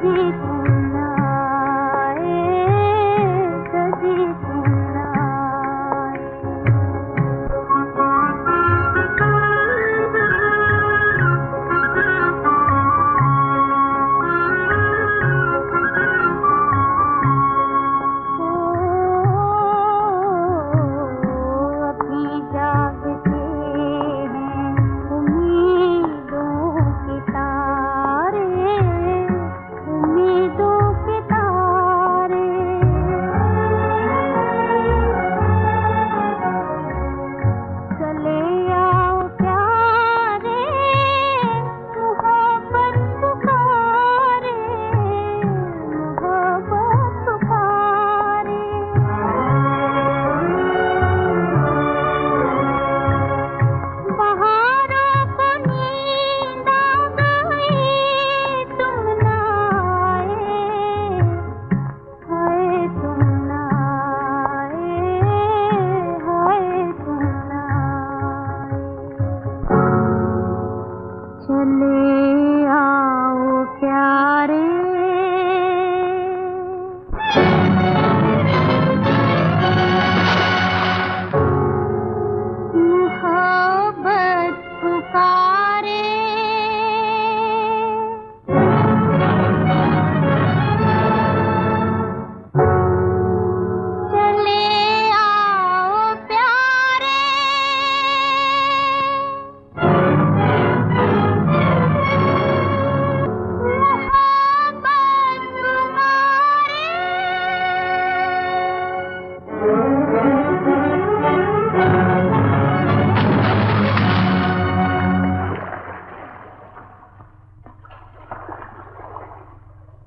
देखो